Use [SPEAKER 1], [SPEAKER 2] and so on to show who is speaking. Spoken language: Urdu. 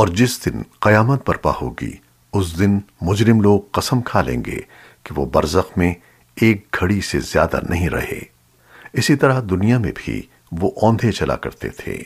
[SPEAKER 1] اور جس دن قیامت برپا ہوگی، اس دن مجرم لوگ قسم کھا لیں گے کہ وہ برزخ میں ایک گھڑی سے زیادہ نہیں رہے۔ اسی طرح دنیا میں بھی وہ اوندھے چلا کرتے تھے۔